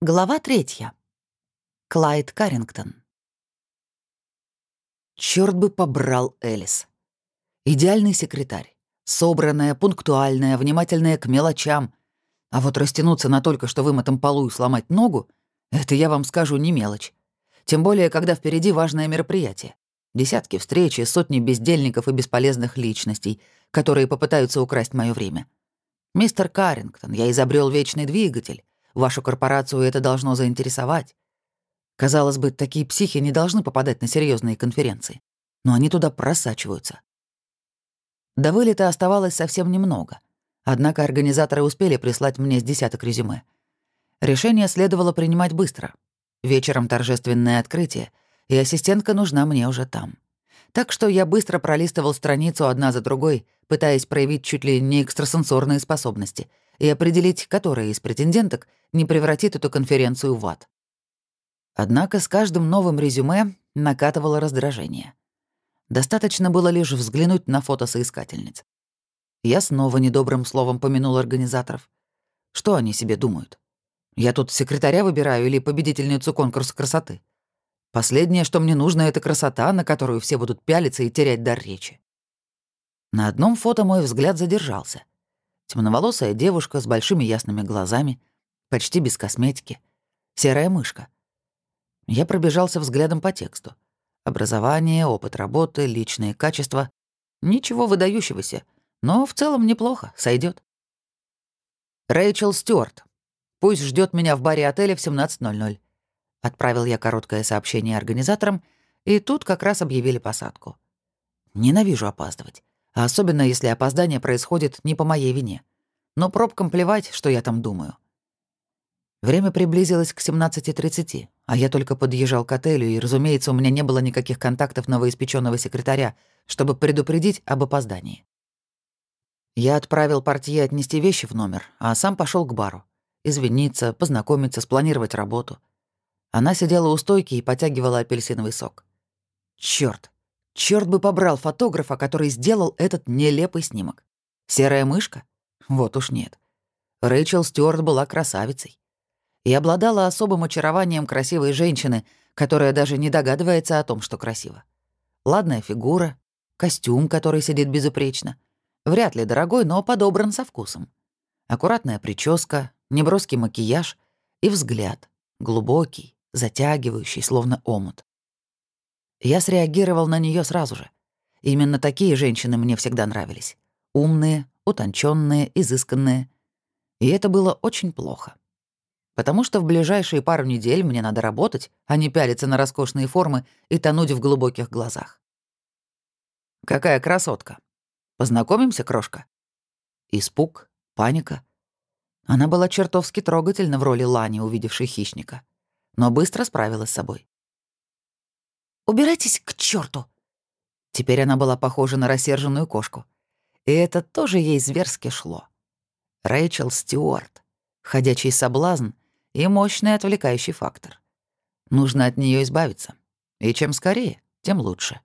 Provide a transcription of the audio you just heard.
Глава третья. Клайд Каррингтон. Черт бы побрал Элис. Идеальный секретарь. Собранная, пунктуальная, внимательная к мелочам. А вот растянуться на только что вымытом полу и сломать ногу — это, я вам скажу, не мелочь. Тем более, когда впереди важное мероприятие. Десятки встреч и сотни бездельников и бесполезных личностей, которые попытаются украсть мое время. Мистер Каррингтон, я изобрел вечный двигатель. Вашу корпорацию это должно заинтересовать. Казалось бы, такие психи не должны попадать на серьезные конференции, но они туда просачиваются. До вылета оставалось совсем немного, однако организаторы успели прислать мне с десяток резюме. Решение следовало принимать быстро. Вечером торжественное открытие, и ассистентка нужна мне уже там. Так что я быстро пролистывал страницу одна за другой, пытаясь проявить чуть ли не экстрасенсорные способности — и определить, которая из претенденток не превратит эту конференцию в ад. Однако с каждым новым резюме накатывало раздражение. Достаточно было лишь взглянуть на фото соискательниц. Я снова недобрым словом помянул организаторов. Что они себе думают? Я тут секретаря выбираю или победительницу конкурса красоты? Последнее, что мне нужно, это красота, на которую все будут пялиться и терять дар речи. На одном фото мой взгляд задержался. Темноволосая девушка с большими ясными глазами, почти без косметики. Серая мышка. Я пробежался взглядом по тексту. Образование, опыт работы, личные качества. Ничего выдающегося, но в целом неплохо, сойдет. Рэйчел Стюарт. Пусть ждет меня в баре отеля в 17.00. Отправил я короткое сообщение организаторам, и тут как раз объявили посадку. Ненавижу опаздывать. Особенно, если опоздание происходит не по моей вине. Но пробкам плевать, что я там думаю. Время приблизилось к 17.30, а я только подъезжал к отелю, и, разумеется, у меня не было никаких контактов новоиспеченного секретаря, чтобы предупредить об опоздании. Я отправил портье отнести вещи в номер, а сам пошел к бару. Извиниться, познакомиться, спланировать работу. Она сидела у стойки и потягивала апельсиновый сок. Черт, Черт бы побрал фотографа, который сделал этот нелепый снимок. Серая мышка? Вот уж нет. Рэйчел Стюарт была красавицей. И обладала особым очарованием красивой женщины, которая даже не догадывается о том, что красиво. Ладная фигура, костюм, который сидит безупречно. Вряд ли дорогой, но подобран со вкусом. Аккуратная прическа, неброский макияж и взгляд, глубокий, затягивающий, словно омут. Я среагировал на нее сразу же. Именно такие женщины мне всегда нравились. Умные, утонченные, изысканные. И это было очень плохо. Потому что в ближайшие пару недель мне надо работать, а не пялиться на роскошные формы и тонуть в глубоких глазах. «Какая красотка! Познакомимся, крошка?» Испуг, паника. Она была чертовски трогательна в роли Лани, увидевшей хищника. Но быстро справилась с собой. Убирайтесь к черту. Теперь она была похожа на рассерженную кошку. И это тоже ей зверски шло. Рэйчел Стюарт. Ходячий соблазн и мощный отвлекающий фактор. Нужно от нее избавиться. И чем скорее, тем лучше.